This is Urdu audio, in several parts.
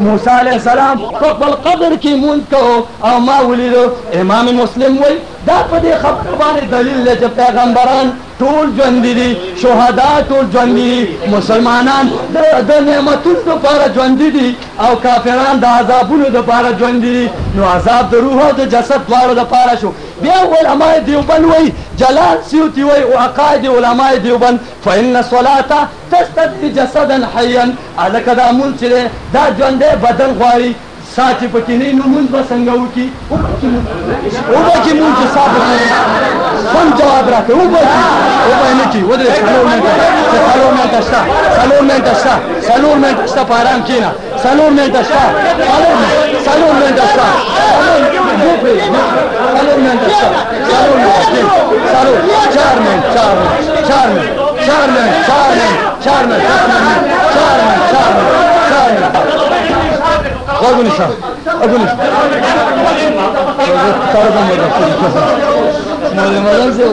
موسی علیہ السلام په خپل قبر کې مونږ کو او ما ولیدو، امام مسلم وای دا په دې خبره باندې دلیل دی چې پیغمبران ټول ژوند دي، شهدا ټول ژوند دي، مسلمانان د نعمتونو لپاره ژوند دي، او کافران د عذابونو لپاره ژوند دي. نو عذاب د روح او د جسد لپاره شو. بیا علماء دیوبند وای جلال سیوطی وای او عقاید علماء دیوبند فإن الصلاة تستدعي جسدا حيا. الکه دا مونږ چې دا ژوند بدن غواړي ساتي پکې نه نو مونږ به څنګه وکړي او به کې مونږ چې صاحب سم جواب راکړي او به او به نه کی ودرې څلور منټه څلور منټه شته څلور منټه شته څلور منټه شته په آرام کېنه څلور منټه شته څلور منټه شته چار چار چار چار چار چار چار چار چار مدن سے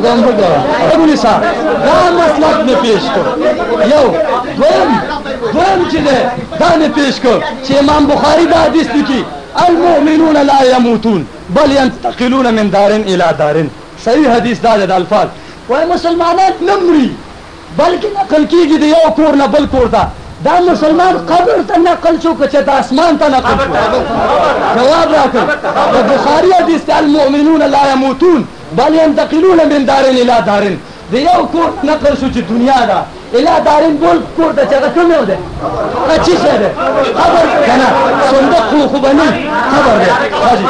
پیش کړ یو پیش کړ چې امام بخاری دا حدیث لیکي المؤمنون لا يموتون، بل ينتقلون من دار الى دار. صحیح حدیث دا ده الفاظ. وای مسلمانان نمري بلکې نقل کیږي د یو کور نه بل کور ته دا مسلمان قبر ته نقل شو که چې د اسمان ته نقل شو. جواب راکړ د بخاري حدیث ته المؤمنون لا يموتون، بل ينتقلون من دار الى دار. د یو کور نقل شو چې دنیا دا. الى بول کور ته شه کنه صندوق خو خو حاجی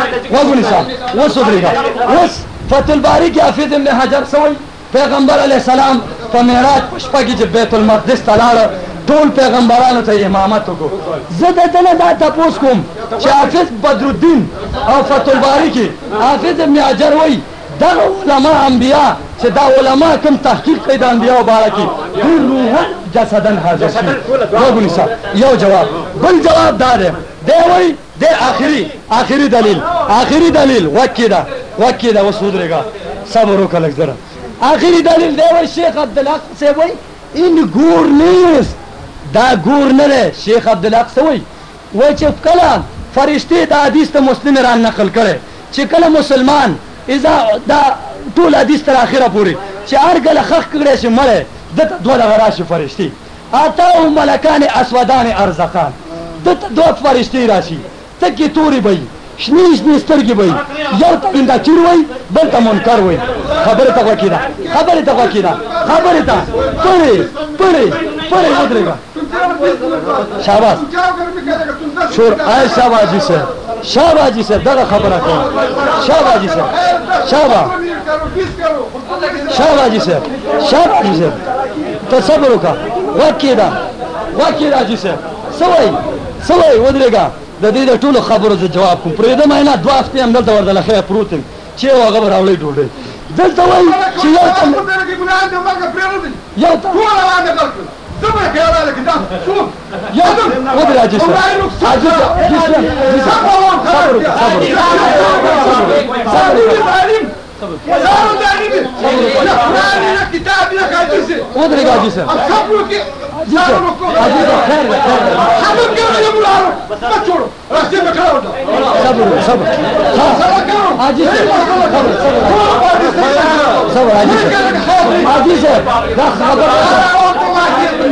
الباری کې حافظ ابن حجر سوی پیغمبر علیہ السلام په معراج کې چې بیت المقدس ته ټول پیغمبرانو ته امامت وکړو زه د دنه دا تپوس کوم چې حافظ بدر الدین او فتح الباری کې حافظ ابن حجر وای دغه علما انبیا چې دا علما کوم تحقیق کوي د انبیاء مبارکي روح جسدن حاضر شي یو جواب. بل جواب دا دی دی وایي دے آخری. آخری دلیل. آخری دلیل. وکیدا وکیدا وسود رے گا صبر وکړه لږ ذرا آخری دلیل دی وہ شیخ عبدالحق سے وہی ان ګور نہیں دا ګور نه رے شیخ عبدالحق سے وہی وہ چې کله فرشتے د حدیث ته مسلم ران نقل چې کله مسلمان اذا دا ټول حدیث تر اخره پوری چې هر کله خخ کړي چې مړ دته دوه راشي فرشتي. اتاو ملکان اسودان ارزقان. دته دوه فرشتي راشي. تکي توري بي شنی شنی سترګې وای یو ته انده چیر وای، بل ته منکر وای. خبره ته وکیدا خبره ته وکیدا خبره ته. پړې پړې پړې ودرېګا شاباش شور، آی شاباجی سے شاباجی سے دغه خبره کوي شاباجی سے شاہ جی صاحب شاہ جی صاحب تصور کا وکیدا وکیدا جی صاحب سوئی سوئی ودرے گا د دې د ټولو خبرو ز جواب کوم. پرې د مینه دوا هفته هم دلته ورته خیر پروتن چې او خبر راولې ڈوڑے دلته وای چې یو یو تم ټول باندې کړل زما خیال یو سب سب سب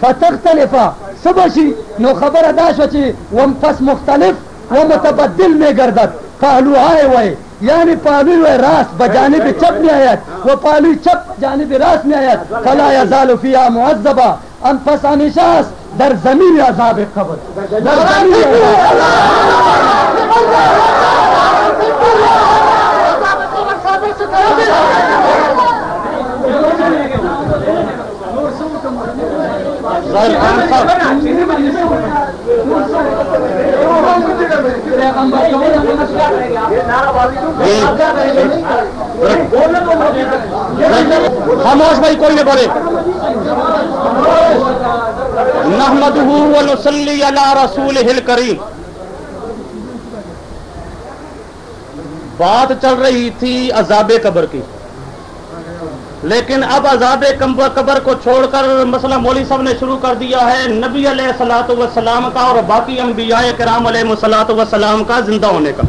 فتختلفا. سبا شي نو خبره دا شوه چې وم پس مختلف ومتبدل میں گردد. پہلو آئے ہوئے یعنی پہلو راست بجانب چپ میں آیت وہ پہلو چپ جانب راست میں آیت فلا یزال فیہا معذبہ ان پس انشاس در زمین عذاب قبر. در زمین ظاهر خاموش بھائی، کوئی نہیں بولے نحمد ونصلی علی رسول ہل کریم بات چل رہی تھی عذاب قبر کی۔ لیکن اب عذاب قبر کو چھوڑ کر مسئلہ مولوی صاحب نے شروع کر دیا ہے، نبی علیہ السلاۃ وسلام کا اور باقی انبیاء کرام علیہ مسلاۃ وسلام کا زندہ ہونے کا۔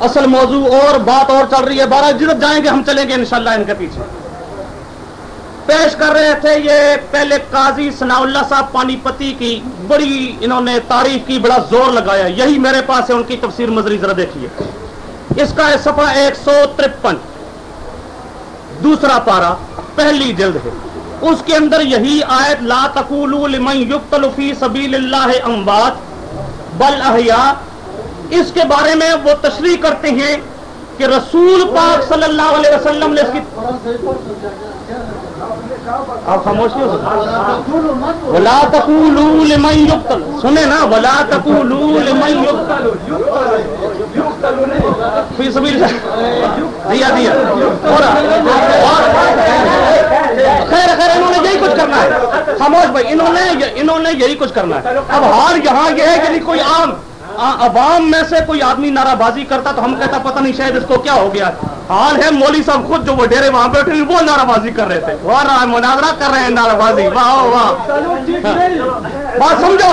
اصل موضوع اور بات اور چل رہی ہے، بارہ جدھر جائیں گے، ہم چلیں گے انشاءاللہ ان کے پیچھے۔ پیش کر رہے تھے یہ پہلے قاضی ثناء اللہ صاحب پانی پتی کی، بڑی انہوں نے تعریف کی، بڑا زور لگایا۔ یہی میرے پاس ہے، ان کی تفسیر مزری ذرا دیکھیے۔ اس کا صفحہ ایک سو ترپن۔ دوسرا پارا، پہلی جلد ہے۔ اس کے اندر یہی آیت، لا تقولوا لمن یقتل فی سبیل اللہ اموات، بل احیاء۔ اس کے بارے میں وہ تشریح کرتے ہیں کہ رسول پاک صلی اللہ علیہ وسلم نے اس کی آپ خاموش نہیں ہو ولا تقولوا لمن يقتل۔ سنیں نا، ولا تقولوا لمن يقتل۔ فی سبیل دیا دیا۔ خیر خیر، انہوں نے یہی کچھ کرنا ہے۔ خاموش بھائی، انہوں نے انہوں نے یہی کچھ کرنا ہے۔ اب ہار یہاں یہ ہے کہ کوئی عام عوام میں سے کوئی آدمی نعرہ بازی کرتا تو ہم کہتا پتہ نہیں شاید اس کو کیا ہو گیا۔ حال ہے مولوی صاحب خود جو وہ ڈیرے وہاں بیٹھے وہ نعرہ بازی کر رہے تھے۔ وہ مناظرہ کر رہے ہیں نعرہ بازی واہ واہ۔ بات سمجھو،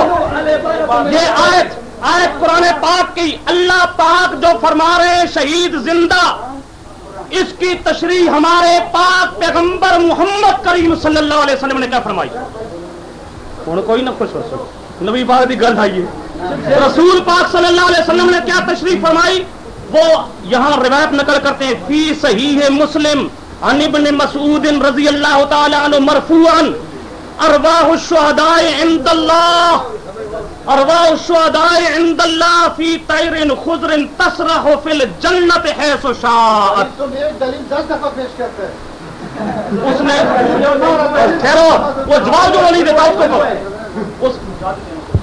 یہ آیت آیت قرآن پاک کی اللہ پاک جو فرما رہے ہیں، شہید زندہ، اس کی تشریح ہمارے پاک پیغمبر محمد کریم صلی اللہ علیہ وسلم نے کیا فرمائی؟ ہوں، کوئی نہ خوش ہو سکو نبی پاک کی گل آئیے رسول پاک صلی اللہ علیہ وسلم نے کیا تشریف فرمائی؟ وہ یہاں روایت نقل کرتے ہیں فی صحیح مسلم عن ابن مسعود رضی اللہ تعالی عنہ مرفوعا ارواح الشہداء عند اللہ ارواح الشہداء عند اللہ فی طیر خضر تسرح فی الجنت حیث شاءت۔ تم ایک دلیل دس دفعہ پیش کرتے ہیں۔ اس نے ٹھہرو وہ جواب جو نہیں دیتا اس کو اس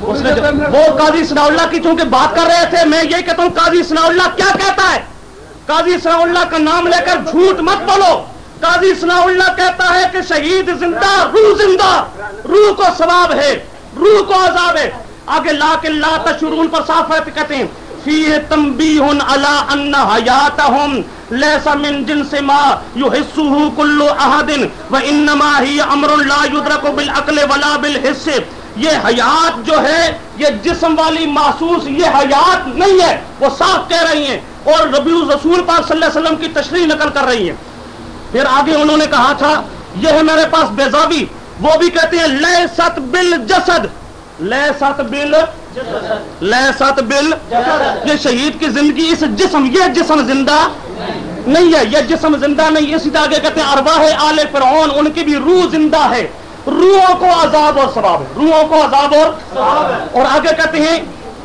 اس نے وہ قاضی ثناء اللہ کی چونکہ بات کر رہے تھے، میں یہ کہتا ہوں، قاضی ثناء اللہ کیا کہتا ہے؟ قاضی ثناء اللہ کا نام لے کر جھوٹ مت بولو۔ قاضی ثناء اللہ کہتا ہے کہ شہید زندہ، روح زندہ، روح کو ثواب ہے، روح کو عذاب ہے۔ آگے لا کے لا تشرون پر صاف ہے کہتے ہیں۔ فیہ تنبیہ علی ان حیاتہم لیس من جنس ما یحسہ کل احد، و انما ہی امر لا یدرک بالعقل ولا بالحس۔ یہ حیات جو ہے، یہ جسم والی محسوس یہ حیات نہیں ہے، وہ صاف کہہ رہی ہیں اور ربیع رسول پاک صلی اللہ علیہ وسلم کی تشریح نقل کر رہی ہیں۔ پھر آگے انہوں نے کہا تھا، یہ ہے میرے پاس بیزابی وہ بھی کہتے ہیں لے ست بل جسد لے ست بل لے ست بل یہ شہید کی زندگی، اس جسم، یہ جسم زندہ نہیں ہے، یہ جسم زندہ نہیں، اسی طرح آگے کہتے ہیں، ارواح آل فرعون، ان کی بھی روح زندہ ہے۔ روحوں کو عذاب اور ثواب ہے۔ روحوں کو عذاب اور اور آگے کہتے ہیں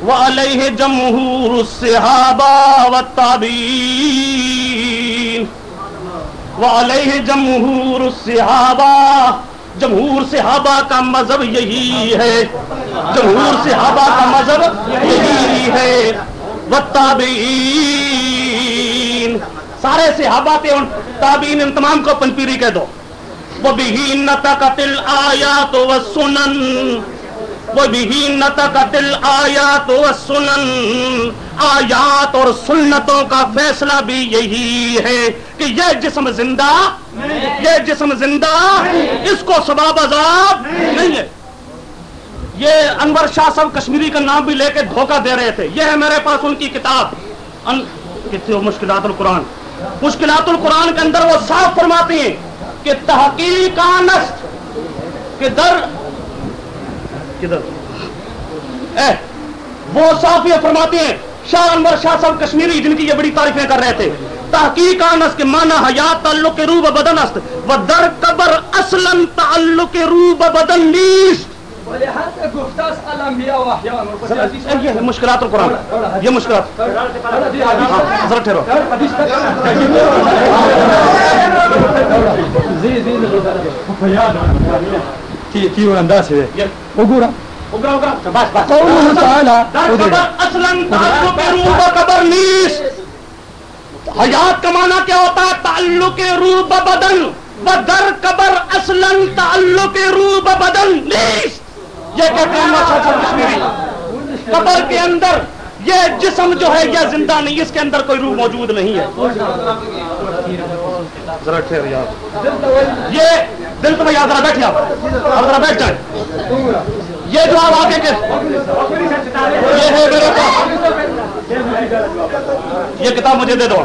وَعَلَيْهِ جَمْهُورُ الصِّحَابَةِ وَالتَّابِعِينَ وَعَلَيْهِ جَمْهُورُ الصِّحَابَةِ جمہور صحابہ کا مذہب یہی ہے۔ جمہور صحابہ کا مذہب یہی ہے۔ والتابعین سارے صحابہ تھے ان تابعین ان تمام کو پنپیری کہہ دو۔ وَبِهِ نَتَقَتِ الْآيَاتُ وَالسُّنَنُ. وَبِهِ نَتَقَتِ الْآيَاتُ وَالسُّنَنُ. آیات اور سنتوں کا فیصلہ بھی یہی ہے کہ یہ جسم زندہ یہ جسم زندہ اس کو سباب عذاب نہیں۔ ہے۔ یہ انور شاہ صاحب کشمیری کا نام بھی لے کے دھوکہ دے رہے تھے۔ یہ ہے میرے پاس ان کی کتاب۔ مشکلات القرآن۔ مشکلات القرآن کے اندر وہ صاف فرماتے ہیں۔ کہ تحقیق نست کہ در کدھر؟ وہ صاف یہ فرماتے ہیں شاہ انور شاہ صاحب کشمیری جن کی یہ بڑی تعریفیں کر رہے تھے۔ تحقیق انس کے معنی حیات تعلق روب بدن است۔ و در قبر اصلا تعلق روب بدن نیست۔ ولهذا گفتاس الانبیاء و احیان اے، یہ ہے۔ مشکلات القرآن یہ مشکلات۔ ہاں ذرا ٹھہرو۔ کی کی ہے؟ قوله تعالى قبر اصلاً تعلق روح و قبر نیست حیات کا معنی کیا ہوتا ہے؟ تعلق روح و بدن۔ و در قبر اصلاً تعلق روح و بدن نیست یہ کشمیری قبر کے اندر یہ جسم جو ہے یہ زندہ نہیں، اس کے اندر کوئی روح موجود نہیں ہے۔ یہ دل تو یاد رہا بیٹھ آپ۔ ذرا بیٹھ جائیں۔ یہ جو آپ آگے کے یہ ہے میرے پاس یہ کتاب مجھے دے دو۔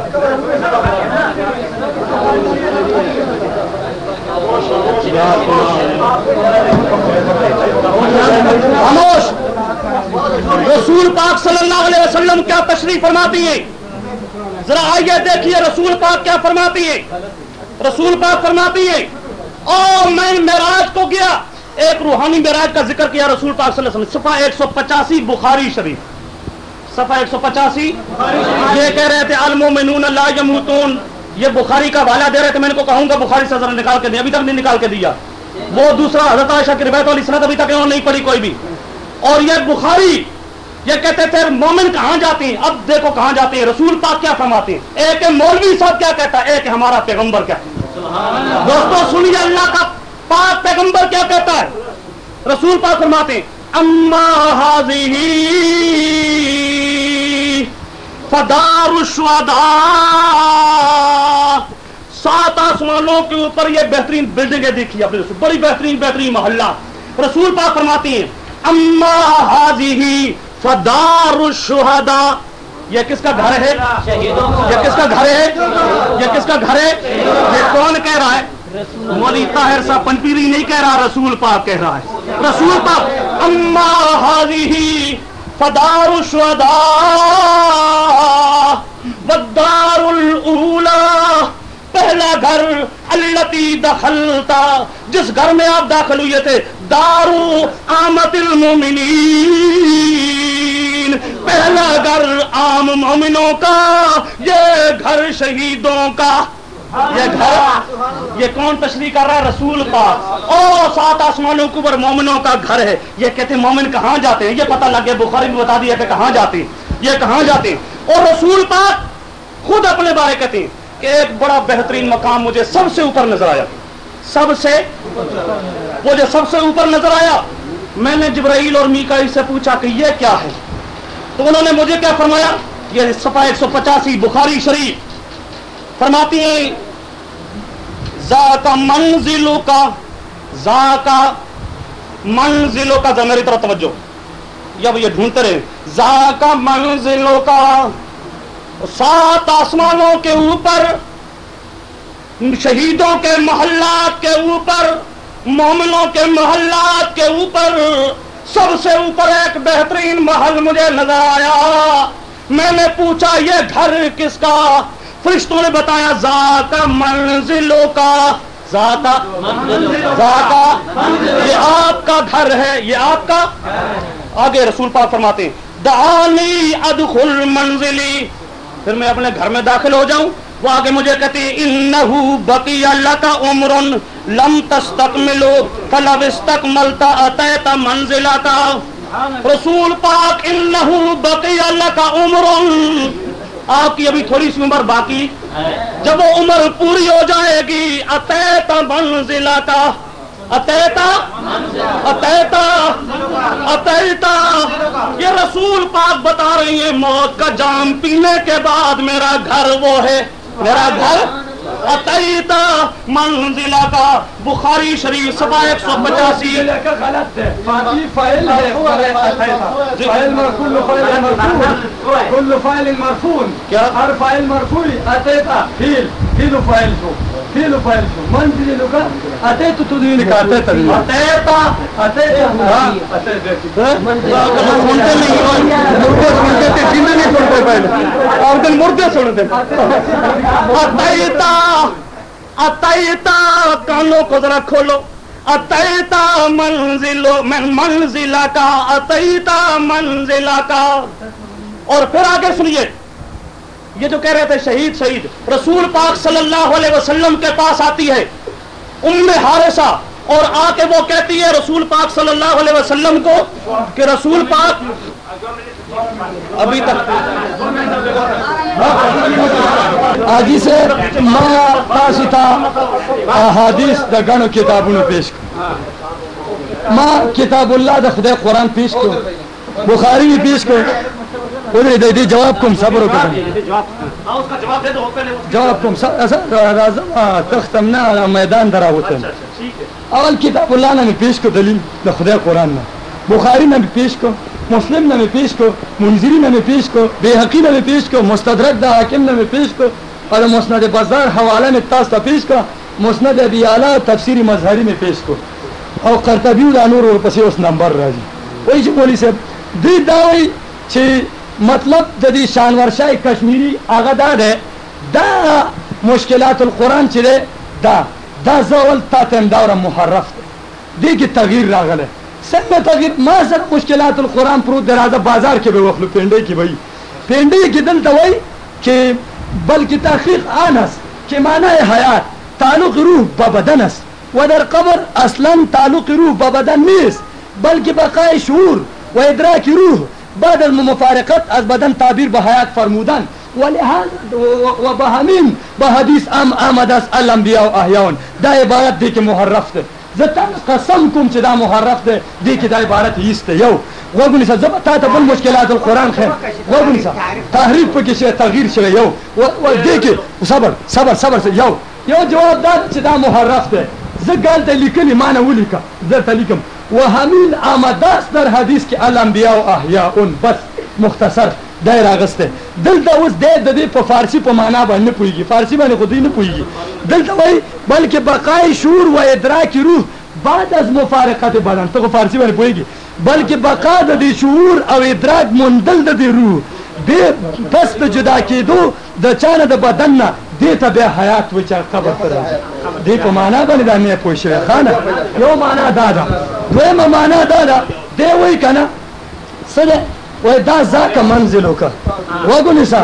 خاموش! رسول پاک صلی اللہ علیہ وسلم کیا تشریف فرماتی ہیں؟ ذرا آئیے دیکھیے رسول پاک کیا فرماتی ہے رسول پاک فرماتی ہے اور میں معراج کو گیا، ایک روحانی معراج کا ذکر کیا رسول پاک صلی اللہ علیہ وسلم، صفحہ ایک سو پچاسی بخاری شریف۔ صفحہ ایک سو پچاسی، یہ کہہ رہے تھے المومنون لا یموتون۔ یہ بخاری کا حوالہ دے رہے تھے میں ان کو کہوں گا بخاری سے ذرا نکال کے دیا ابھی تک نہیں نکال کے دیا۔ وہ دوسرا حضرت عائشہ کی روایت والی سند ابھی تک انہوں نے نہیں پڑھی کوئی بھی۔ اور یہ بخاری یہ کہتے تھے مومن کہاں جاتے ہیں؟ اب دیکھو کہاں جاتے ہیں رسول پاک کیا فرماتے ہیں؟ ایک مولوی صاحب کیا کہتا ہے؟ ایک ہمارا پیغمبر کیا؟ دوستو سنیے اللہ کا پاک پیغمبر کیا کہتا ہے؟ رسول پاک فرماتے ہیں اما حاضی فدار الشہداء سات آسمانوں کے اوپر یہ بہترین بلڈنگیں دیکھی اپنے رسول، بڑی بہترین بہترین محلہ۔ رسول پاک فرماتے ہیں، اما حاضی فدار الشہداء یہ کس کا گھر ہے؟ یہ کس کا گھر ہے؟ یہ کس کا گھر ہے؟ یہ کون کہہ رہا ہے؟ مولی طاہر صاحب پنپیری نہیں کہہ رہا، رسول پاک کہہ رہا ہے۔ رسول پاک، اما حاضی فدار الشہداء والدار الاولا پہلا گھر التی دخلتا جس گھر میں آپ داخل ہوئے تھے، دارو آمد المومنین پہلا گھر عام مومنوں کا، یہ گھر شہیدوں کا۔ یہ گھر یہ کون تشریح کر رہا ہے؟ رسول پاک. او سات آسمانوں کے اوپر مومنوں کا گھر ہے. یہ کہتے ہیں مومن کہاں جاتے ہیں؟ یہ پتہ لگ گیا بخاری میں بتا دیا کہ کہاں جاتے ہیں. یہ کہاں جاتے ہیں؟ اور رسول پاک خود اپنے بارے کہتے ہیں کہ ایک بڑا بہترین مقام مجھے سب سے اوپر نظر آیا۔ سب سے مجھے سب سے اوپر نظر آیا۔ میں نے جبرائیل اور میکائیل سے پوچھا کہ یہ کیا ہے؟ تو انہوں نے مجھے کیا فرمایا؟ یہ صفحہ ایک سو پچاسی بخاری شریف۔ فرماتی ہیں زا منزلوں کا زا کا منزلوں کا ذرا میری طرف توجہ۔ یا یہ ڈھونڈتے رہے زا کا منزلوں کا، سات آسمانوں کے اوپر، شہیدوں کے محلات کے اوپر، مومنوں کے محلات کے اوپر، سب سے اوپر ایک بہترین محل مجھے نظر آیا۔ میں نے پوچھا، یہ گھر کس کا؟ فرشتوں نے بتایا ذات منزلوں کا ذات ذات یہ آپ کا گھر ہے، یہ آپ کا آگے رسول پاک فرماتے ہیں، دعانی ادخل منزلی، پھر میں اپنے گھر میں داخل ہو جاؤں، وہ آگے مجھے کہتے ہیں، انہو بقی اللہ کا عمر لم تستقملو فلو استقملتا اتیتا منزلہ کا رسول پاک، انہو بقی اللہ کا عمر آپ کی ابھی تھوڑی سی عمر باقی۔ جب وہ عمر پوری ہو جائے گی اتیتا منزلہ کا۔ اتیتا اتیتا اتیتا یہ رسول پاک بتا رہی ہیں، موت کا جام پینے کے بعد میرا گھر وہ ہے۔ میرا گھر اتیتا منزلہ کا بخاری شریف سبا ایک سو پچاسی۔ کا غلط ہے۔ فائل فائل فائل فائل کیا؟ ہر فائل مرفوع۔ اتیتا فیل۔ فیل فائل کو۔ منزل ذرا کھولو اتیتا منزلو من منزلہ کا اتیتا منزلہ کا اور پھر آگے سنیے یہ جو کہہ رہے تھے شہید شہید، رسول پاک صلی اللہ علیہ وسلم کے پاس آتی ہے، ام حارثہ، اور آ کے وہ کہتی ہے رسول پاک صلی اللہ علیہ وسلم کو کہ رسول پاک، ابھی تک۔ آجی سے ما تاسو احادیث د غنو کتابونو پیش ما کتاب الله د خدای قرآن پیش کو بخاری بھی پیش کو ودې د دې جواب کوم صبر کا جواب دے دو پہلے جواب کوم راځم تختم نه میدان دراوتم اول کتاب الله نه پیش کو دلیل د خدای قرآن نه بخاری نه پیش کو مسلم نے پیش کو منظری نے پیش کو بے حقی نے پیش کو مستدرک دا حاکم نے پیش کو اور مسند بازار حوالہ میں تاس تا پیش کا مسند ابی اعلیٰ تفسیری مظہری میں پیش کو۔ اور قرطبی دا نور اور پسی اس نمبر راجی۔ وہی چی بولی سے دی داوی چی مطلب دا دی شانور شاہ کشمیری آغا دا دے دا مشکلات القرآن چی دے دا دا زول تا تیم دورا محرف دے دی کی تغییر راغلے څنګه تغیر ما سره مشکلات القرآن پروت درازه بازار کې به وخلو پینډې کې وای پینډې کې دلته وای چې بلکې تحقیق آنس چې معنی حیات، تعلق روح با بدن است. و در قبر اصلا تعلق روح با بدن نیست بلکه بقای شعور و ادراک روح بعد المفارقت از بدن تعبیر به حیات فرمودن. و به همین، به حدیث ام آمد است الانبیاء و احیاون دا عبارت دی که محرف ده زتا قسم کوم چې دا محرف ده دې کې دا عبارت ایسته. یو وګونی څه زبر تا ته بل مشکلات القرآن خیر. وګونی څه تحریف پکې شي تغییر شوی یو، و دې کې صبر صبر صبر یو یو جواب دا چې دا محرف ده زه ګال ته لیکلی، معنی ولیکه. زه ته لیکم. وهمین آمداس در حدیث کې الانبیاء و احیاء بس مختصر دای راغسته دلته اوس د دې په فارسی په معنا باندې پويږي فارسی باندې خو دې نه پويږي دلته وای، بلکې بقای شعور و ادراک روح بعد از مفارقت بدن. ته فارسی باندې پويږي بلکې بقا د شعور او ادراک مندل د روح. به پس د جدا کېدو د چانه د بدن نه دې ته به حیات و چې قبر ته دې په معنا باندې دا نه پوه شوی خانه یو معنا دا ده دویمه معنا دا ده دی وای کنه څه ده؟ وای دا ذاک منزلو کا وګونی سا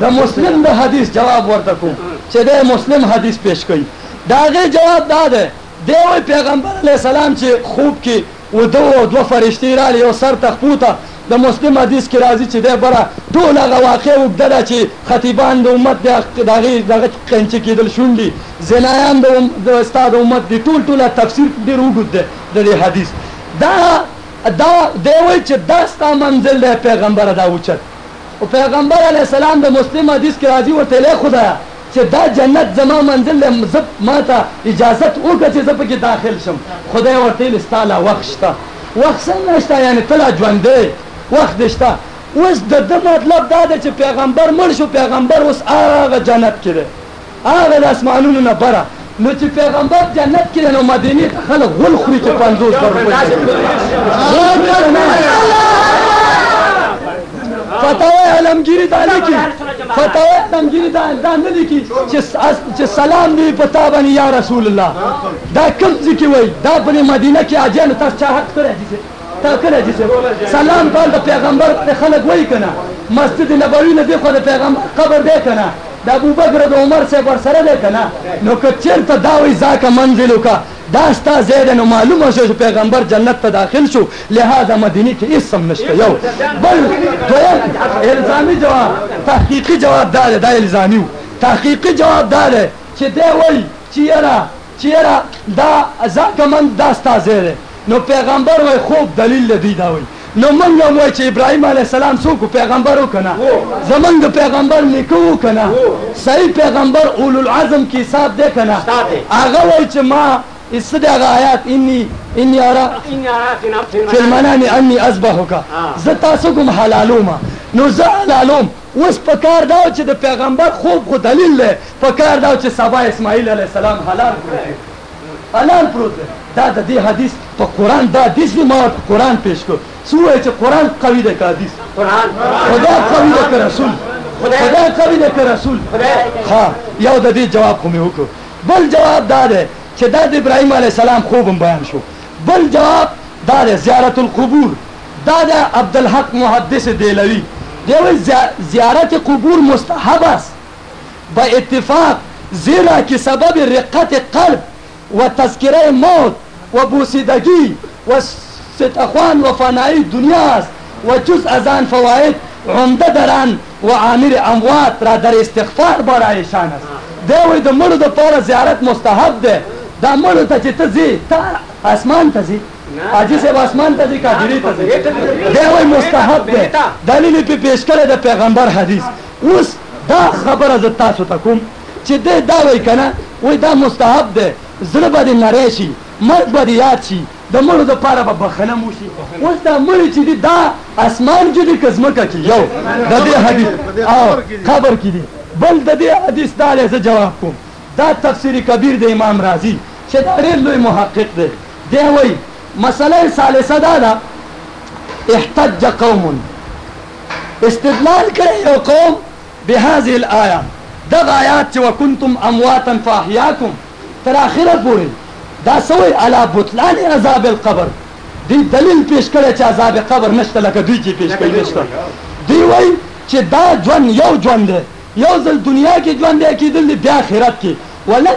د مسلم د حدیث جواب ورته کوم، چې د مسلم حدیث پیش کړي۔ داغه جواب دا ده دی وای پیغمبر علی السلام چې خوب کې و دو دو فرشتي را یو سر تخپوته د مسلم حدیث کې راځي چې د بره ټول هغه واقع وګدره چې خطیبان د امت د دغه دغه کنچ کېدل شونډي زنایان د استاد امت دی ټول ټول تفسیر ډیر وګد ده د حدیث. دا دا دی وای چې دا ستا منزل دی پیغمبر دا اوچت. او پیغمبر علی السلام د مسلم حدیث کې راځي ورته له خدایا. چې دا جنت زما منزل دی زب ما ته اجازت وکړه چې زه پکې داخل شم. خدای ورته لستاله وخت شته وخت څنګه شته یعنی تلا ژوندې وخت شته اوس د د مطلب دا دی چې پیغمبر مړ شو، پیغمبر اوس هغه جنت کې دی. هغه د اسمانونو نه بره. نو چې پیغمبر جنت کې نو مدینه ته خلک غول خوري چې 50 پر فتاوی علمگیری دا لکی فتاوی علمگیری دا دا نلکی چې سلام دی پتا باندې، یا رسول الله. دا کوم ځکه وای؟ دا په مدینه کې اجازه تاسو چا حق کړی دي تا کړی دي سلام کول د پیغمبر ته خلک وای کنه مسجد نبوي نه دی خو د پیغمبر قبر دی کنه د ابو بکر د عمر سے ور سره ده کنه نو که چیرته دا وی ځکه منزلو کا. دا ستا زید نو معلومه شو چې پیغمبر جنت ته داخل شو. لہذا مدینه کې اسم نشته یو. بل دویم الزامی جواب. تحقیقی جواب دا دا الزامی تحقیقی جواب دا چې دی وای چیرې چیرې دا ځکه من دا ستا زید نو پیغمبر وای خوب دلیل دی دا وای. نو منګ هم وای چې ابراهيم عليه السلام څوک پیغمبر وکنه زمنګ پیغمبر لیکو وکنه صحیح پیغمبر اول العزم کی حساب دے کنه هغه وای چې ما استدعى إني إني أرى في المنام. أني أذبحك زتا سكم حلالوما نو زه حلالوم. اوس پکار داو چې د پیغمبر خوب خو دلیل دی. پکار داو چې سبا اسماعیل علیه السلام حلال پروت حلال پروت دا د دې حدیث په قران دا حدیث ما قران پیش کو سوې چې قران قوی دی که حدیث؟ قران خدا قوی دی که رسول. خدا قوی دی که رسول. ها یو د دې جواب خو مې وکړو بل جواب دا دی چې دا د ابراهيم عليه السلام خوبم بیان شو. بل جواب دا دی زیارت القبور. دا د عبدالحق محدث دیلوی دی زیارت قبور مستحب است. با اتفاق زیرا که سبب رقت قلب. و تذکره موت و بوسیدگی و ستخوان و فنایی دنیا است و جز از آن فواید عمده در آن و عامر اموات را در استغفار برایشان است. دوی د مړو د پاره زیارت مستحب ده. دا مړو ته چې ته ځې ته اسمان ته ځې. حاجي صاحب اسمان ته ځي کاجري ته ځي دی مستحب ده. دلیل یې پیش کړی د پیغمبر حدیث. اوس دا خبره زه تاسو ته کوم چې دی دا وایي که نه دا مستحب ده. زړه به دې نری شي، مرګ به دې یاد شي، د مړو دپاره به بخښنه مو شي. اوس دا مړي چې دي دا اسمان کې دي که ځمکه کې. یو، د دې حدیث. او قبر کې دي بل، د دې حدیث دا دی، زه جواب کوم. دا تفسیر کبیر د امام راضي چې دا ډېر لوی محقق دی. دی وایي، مسئله ثالثه دا ده، احتج قوم استدلال کړی یو قوم بهذه الايه دغه آیات چې وکنتم امواتا فاحیاکم تر اخره پورې دا سوی علا بطلان عذاب القبر. دی دلیل پیش کړی چې عذاب قبر نشته لکه دوی چې پیش کړی نشته دی وای چې دا ژوند یو ژوند دی یو ځل دنیا کې ژوند دی کېدل دی بیا آخرت کې ولن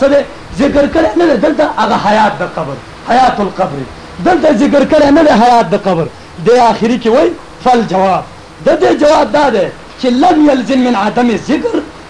څه دی ذکر کړی نه دلته هغه حیات د قبر. حیات القبر. دلته ذکر کړی نه حیات د قبر. دی آخري کې وای فل جواب. د دې جواب دا دی چې لم یلزم من عدم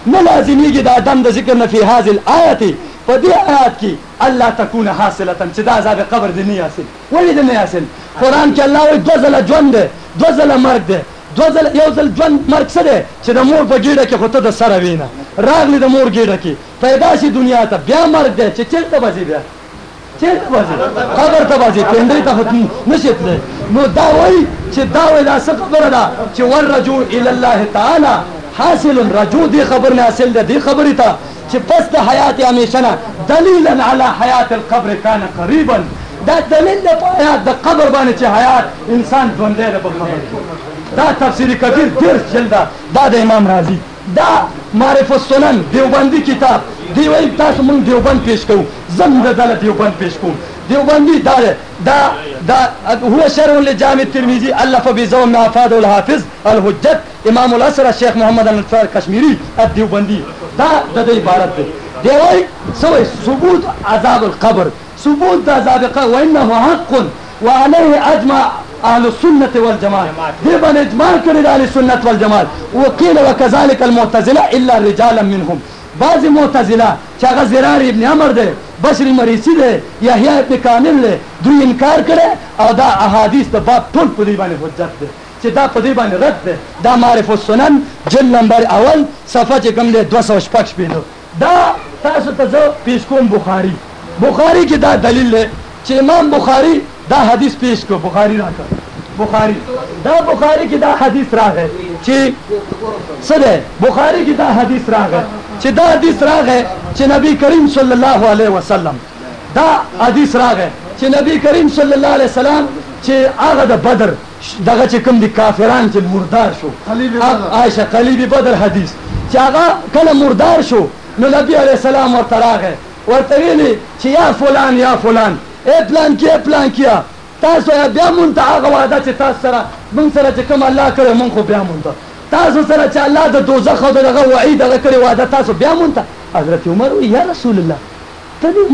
الذکر نه لازمیږي د عدم د ذکر نه فی هذه الآیه په دې آیات کې الله تكون حاصله چې دا عذاب قبر دې نه حاصل ولې دې نه حاصل قران کې الله وایي دوه ځله ژوند دی دوه ځله مرګ دی دوه ځله یو ځل ژوند مرګ څه دی چې د مور په ګېډه کې خو ته د سره وینه راغلی د مور ګېډه کې پیدا شي دنیا ته بیا مرګ دی چې چېرته به ځي بیا؟ چیرته بازی قبر ته بازی. پندې ته ختم نشي تللی نو دا وایي چې دا وایي دا څه خبره ده چې والرجوع الى الله تعالی. حاصل رجوع دی خبر نه حاصل ده دی خبرې ته چې پس د حیات همیشه دلیلا علی حیات القبر کان قریبا۔ دا دلیل ده په حیات د قبر باندې چې حیات انسان ژوندی ده په قبر دا تفسیر کبیر ډېر جلد ده دا د امام راضي دا معرف السنن دیوبندی کتاب۔ دی وای تاسو مونږ دیوبند پیش کوو زم د دله دیوبند پیش کوم دیوبندی دا دا دا هو شرح لجامع الترمذي الف بزوم افاد الحافظ الحجت امام الاسر الشيخ محمد الانصار کشمیری الدیوبندی دا د دې عبارت دی دی وای ثبوت عذاب القبر۔ ثبوت د عذاب القبر وانه حق وعليه اجمع اهل السنه والجماعه دي بن اجماع کړی اهل السنه والجماعه وقيل وكذلك المعتزله الا رجالا منهم۔ بعض معتزله چې هغه زرار ابن عمر دی بشر مریسی دی یحیی ابن کامل دی دوی انکار کړي او دا احادیث د باب ټول په دې باندې حجت دی چې دا په دې باندې رد دی دا معرف السنن جل نمبر اول صفحه چې کوم دی 206 پیلو دا تاسو ته زه پیش کوم بخاری۔ بخاری کې دا دلیل دی چې امام بخاری دا حدیث پیش کو، بخاری راکړه بخاری، دا بخاری کې دا حدیث راغی چې څه ده بخاری کې دا حدیث راغی چې دا حدیث راغی چې نبی کریم صلی الله علیه وسلم. دا حدیث راغی چې نبی کریم صلی الله علیه وسلم چې هغه د بدر دغه چې کوم دي کافران چې مردار شو. عائشه قلیبی بدر. حدیث. چې هغه کله مردار شو نو نبی علیه السلام ورته راغی ورته ویلي چې یا فلان یا فلان ای پلان کې پلان کیا. تاسو بیا مونږ ته هغه وعده چې تاسو سره مونږ سره چې کوم الله کړی مونږ خو بیا مونږ تاسو سره چې الله د دوزخ او دغه وعید هغه کړی وعده تاسو بیا مونږ ته. حضرت عمر وی یا رسول الله، ته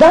دا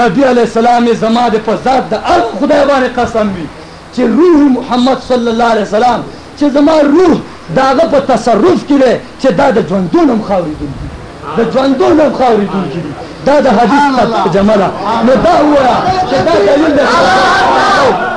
نبی علی السلام زما د په ذات د هغه خدای باندې قسم وي. چې روح محمد صلی الله علیه وسلم، چې زما روح داغه په تصرف کې چې دا د ژوندونم خاورې دي د ژوندون هم خاورېدونکي دي دا د حدیث ترجمه ده نو دا ووایه چې دا دلیل دی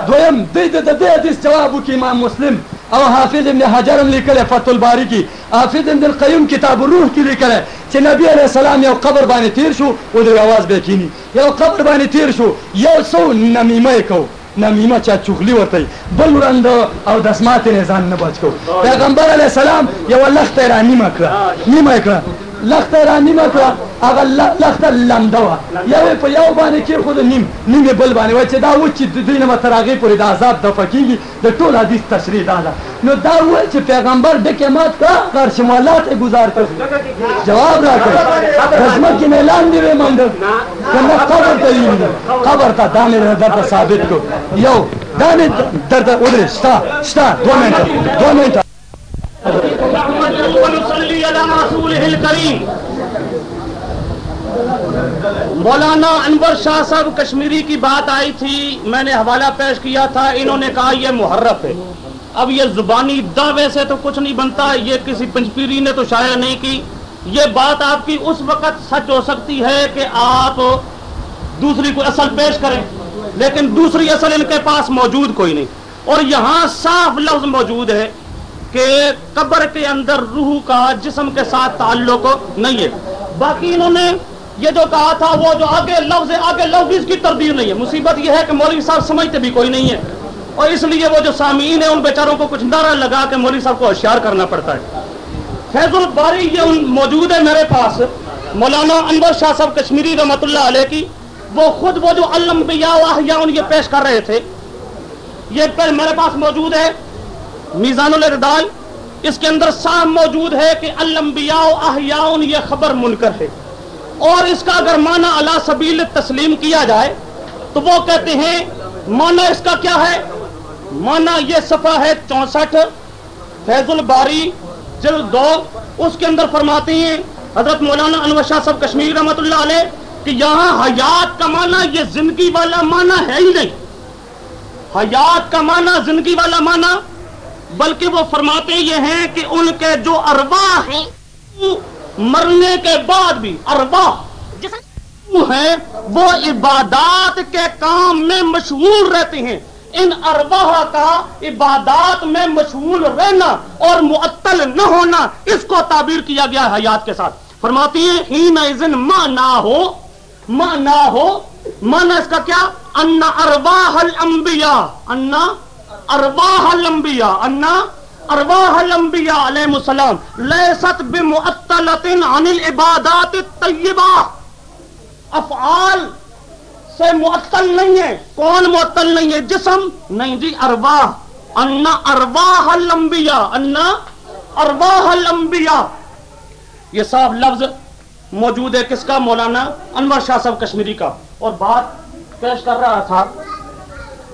دویم دی د دې حدیث جواب وکړي امام مسلم. او حافظ ابن حجر هم لیکلی فتح الباری کې. حافظ ابن القیم کتاب الروح کې لیکلی چې نبی علیه السلام یو قبر باندې تیر شو او د اواز به کینی. یو قبر باندې تیر شو یو څو نمیمه یې کو نمیمه چا چغلی ورته بل ورند او د اسمات نه ځان نه بچ کو پیغمبر علیه السلام یو لخت را نیمه کړه. نیمه کړه. لخت را نیمه کړه هغه لخت لمده وه یو په یو باندې کې خود نیم نیم بل باندې وای چې دا و چې د دوی نه متراغي پورې د عذاب د فکیږي د ټول حدیث تشریح دا ده. نو دا و چې پیغمبر ډکه مات کړه، غر شمالات گزار کړ جواب را کړ رحمت کې اعلان دی ومند کنه قبر ته ویل قبر ته دا مې درته ثابت کو یو، دا مې درته ودرې شتا شتا 2 منټه 2 منټه. ونصلي على رسوله الكريم. مولانا انور شاہ صاحب کشمیری کی بات آئی تھی، میں نے حوالہ پیش کیا تھا، انہوں نے کہا یہ محرف ہے۔ اب یہ زبانی دعوے سے تو کچھ نہیں بنتا، یہ کسی پنجپیری نے تو شاید نہیں کی۔ یہ بات آپ کی اس وقت سچ ہو سکتی ہے کہ آپ دوسری کوئی اصل پیش کریں، لیکن دوسری اصل ان کے پاس موجود کوئی نہیں۔ اور یہاں صاف لفظ موجود ہے۔ کہ قبر کے اندر روح کا جسم کے ساتھ تعلق نہیں ہے۔ باقی انہوں نے یہ جو کہا تھا، وہ جو آگے لفظ ہے، آگے لفظ اس کی تردید نہیں ہے۔ مصیبت یہ ہے کہ مولوی صاحب سمجھتے بھی کوئی نہیں ہے۔ اور اس لیے وہ جو سامعین ہیں، ان بیچاروں کو کچھ نعرہ لگا کے مولوی صاحب کو ہوشیار کرنا پڑتا ہے۔ فیض الباری یہ ان موجود ہے میرے پاس۔ مولانا انور شاہ صاحب کشمیری رحمت اللہ علیہ کی۔ وہ خود وہ جو الانبیاء و احیاء یہ پیش کر رہے تھے، یہ پر میرے پاس موجود ہے میزان الاعتدال اس کے اندر صاف موجود ہے کہ الانبیاء یہ خبر منکر ہے۔ اور اس کا اگر معنی اللہ سبیل تسلیم کیا جائے، تو وہ کہتے ہیں، معنی اس کا کیا ہے؟ معنی یہ صفحہ ہے چونسٹھ، فیض الباری، جلد دو۔ اس کے اندر فرماتے ہیں، حضرت مولانا انور شاہ صاحب کشمیر رحمۃ اللہ علیہ، کہ یہاں حیات کا معنی یہ زندگی والا معنی ہے ہی نہیں۔ حیات کا معنی زندگی والا معنی بلکہ وہ فرماتے یہ ہیں کہ ان کے جو ارواح ہیں مرنے کے بعد بھی ارواح ہیں، وہ عبادات کے کام میں مشغول رہتے ہیں۔ ان ارواح کا عبادات میں مشغول رہنا اور معطل نہ ہونا، اس کو تعبیر کیا گیا حیات کے ساتھ۔ فرماتی ہیں ہی نہ ماں نہ ہو ماں نہ ہو، مانا اس کا کیا؟ انا ارواح الانبیاء انا ارواح الانبیاء انا ارواح الانبیاء علیہ السلام لیست بمعطلت عن العبادات الطیبہ افعال سے معطل نہیں ہے. کون معطل نہیں ہے؟ جسم نہیں جی ارواح انا ارواح الانبیاء انا ارواح الانبیاء یہ صاف لفظ موجود ہے کس کا؟ مولانا انور شاہ صاحب کشمیری کا. اور بات پیش کر رہا تھا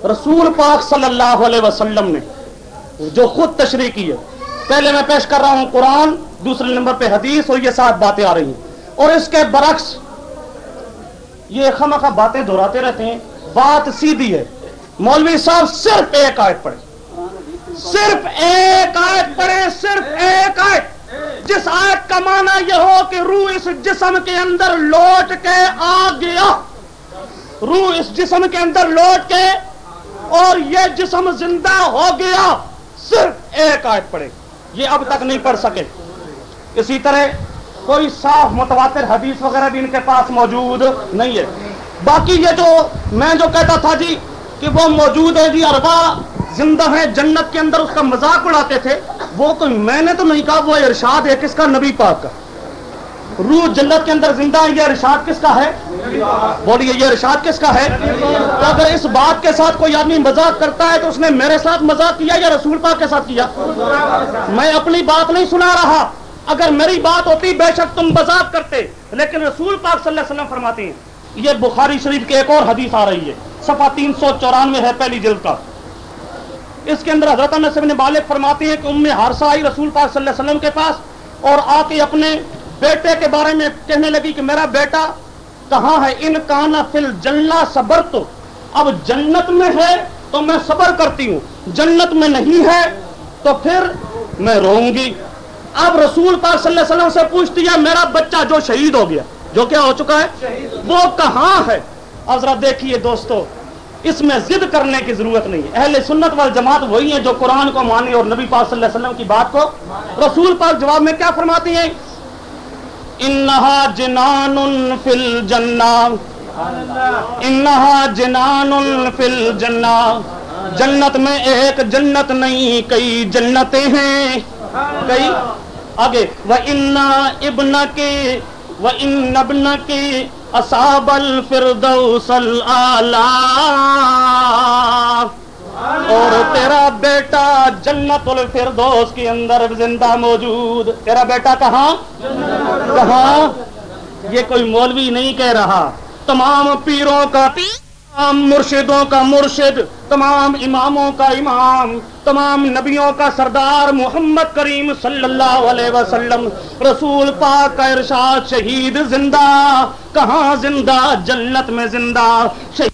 رسول پاک صلی اللہ علیہ وسلم نے جو خود تشریح کی ہے۔ پہلے میں پیش کر رہا ہوں قرآن، دوسرے نمبر پہ حدیث اور یہ سات باتیں آ رہی ہیں۔ اور اس کے برعکس یہ خم خا باتیں دہراتے رہتے ہیں۔ بات سیدھی ہے۔ مولوی صاحب صرف ایک آیت پڑھے صرف ایک آیت پڑھے صرف ایک آیت۔ جس آیت کا معنی یہ ہو کہ روح اس جسم کے اندر لوٹ کے آ گیا۔ روح اس جسم کے اندر لوٹ کے اور یہ جسم زندہ ہو گیا، صرف ایک آیت پڑھے۔ یہ اب تک نہیں پڑھ سکے۔ اسی طرح کوئی صاف متواتر حدیث وغیرہ بھی ان کے پاس موجود نہیں ہے۔ باقی یہ جو میں جو کہتا تھا جی کہ وہ موجود ہے جی اربا زندہ ہے جنت کے اندر اس کا مذاق اڑاتے تھے، وہ کوئی میں نے تو نہیں کہا، وہ ارشاد ہے کس کا؟ نبی پاک کا۔ روح جنت کے اندر زندہ ہے، یہ ارشاد کس کا ہے؟ بولیے، یہ ارشاد کس کا ہے؟ تو اگر اس بات کے ساتھ کوئی آدمی مذاق کرتا ہے تو اس نے میرے ساتھ مذاق کیا یا رسول پاک کے ساتھ کیا؟ میں اپنی بات نہیں سنا رہا۔ اگر میری بات ہوتی، بے شک تم مذاق کرتے۔ لیکن رسول پاک صلی اللہ علیہ وسلم فرماتی ہیں، یہ بخاری شریف کے ایک اور حدیث آ رہی ہے۔ صفحہ تین سو چورانوے ہے پہلی جلد کا۔ اس کے اندر حضرت نصب نے بالغ فرماتی ہیں کہ ام ہارسا آئی رسول پاک صلی اللہ علیہ وسلم کے پاس اور آ کے اپنے بیٹے کے بارے میں کہنے لگی کہ میرا بیٹا کہاں ہے؟ ان کانا فل جنلا صبر تو۔ اب جنت میں ہے تو میں صبر کرتی ہوں۔ جنت میں نہیں ہے تو پھر میں روؤں گی۔ اب رسول پاک صلی اللہ علیہ وسلم سے پوچھتی ہے، میرا بچہ جو شہید ہو گیا، جو کیا ہو چکا ہے؟ وہ کہاں ہے؟ اب ذرا دیکھیے دوستو، اس میں ضد کرنے کی ضرورت نہیں ہے۔ اہل سنت وال جماعت وہی ہے جو قرآن کو مانے اور نبی پاک صلی اللہ علیہ وسلم کی بات کو رسول پاک جواب میں کیا فرماتی ہیں؟ انہا جنان فی الجنہ انہا جنان فی الجنہ جنت میں ایک جنت نہیں، کئی جنتیں ہیں. کئی؟ آگے وہ ان ابن کے وہ ان ابن کے اصاب الفردوس الاعلی اور تیرا بیٹا جنت الفردوس کے اندر زندہ موجود۔ تیرا بیٹا کہاں؟ کہاں؟ یہ کوئی مولوی نہیں کہہ رہا۔ تمام پیروں کا پیر تمام مرشدوں کا مرشد، تمام اماموں کا امام، تمام نبیوں کا سردار محمد کریم صلی اللہ علیہ وسلم۔ رسول پاک کا ارشاد شہید زندہ۔ کہاں زندہ؟ جنت میں زندہ۔ شہید